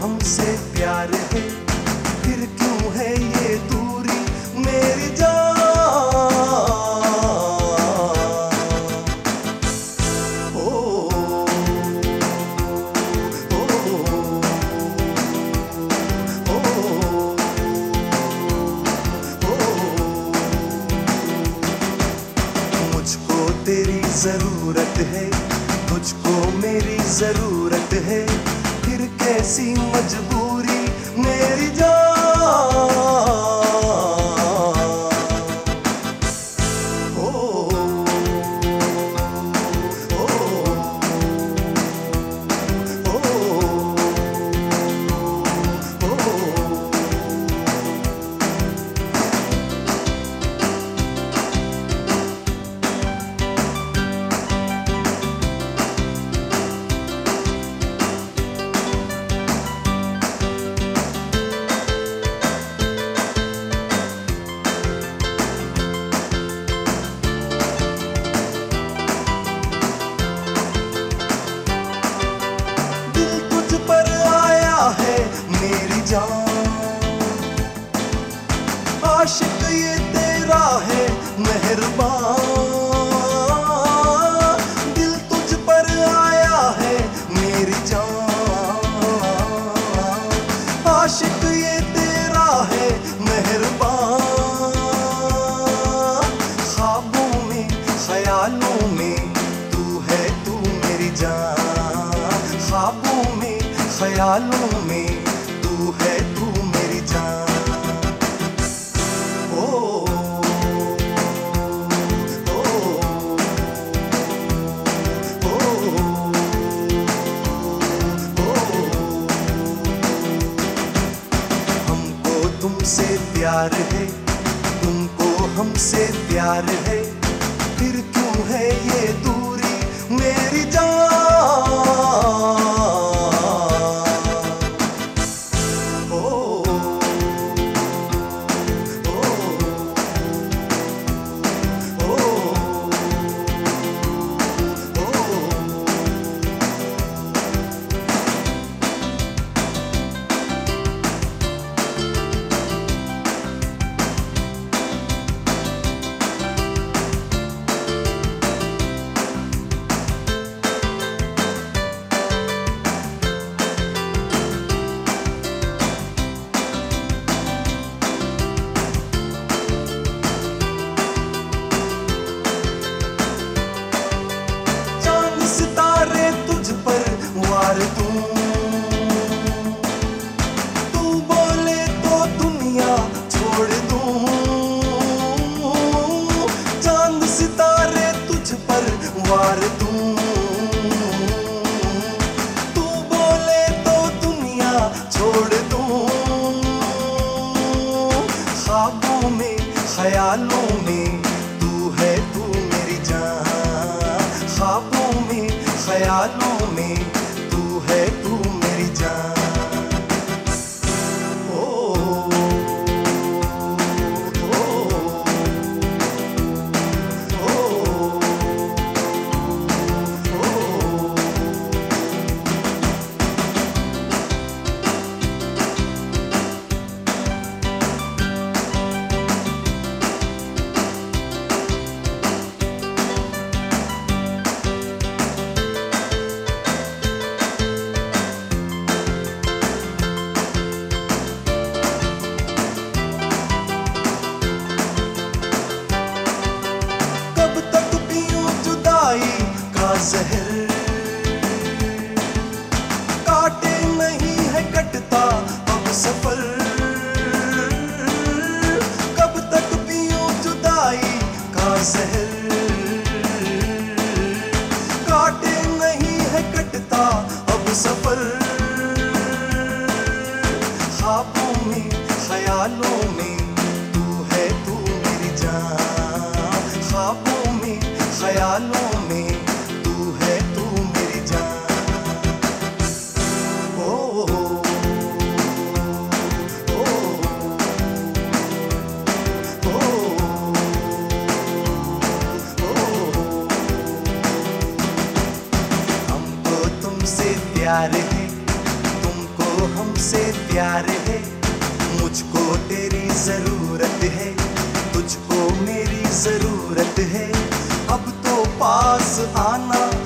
तुमसे प्यार है। फिर क्यों है ये दूरी मेरी जान? ओ, ओ, ओ, मुझको तेरी ज़रूरत है तुझको मेरी ज़रूरत है। फिर कैसी मजबूरी जान ख्वाबों में ख्यालों में तू है तू मेरी जान। ओ, हमको तुमसे प्यार है तुमको हमसे प्यार है फिर क्यों है ये दूरी छोड़ दूँ। ख्वाबों में, ख्यालों में तू है तू मेरी जान। ख्वाबों में, ख्यालों में तू है तू मेरी जान। ख्यालों में तू है तू मेरी जान ओ, ओ, ओ, ओ, हमको तुमसे प्यार है तुमको हमसे प्यार है मुझको तेरी ज़रूरत है तुझको मेरी ज़रूरत है 花似 sa.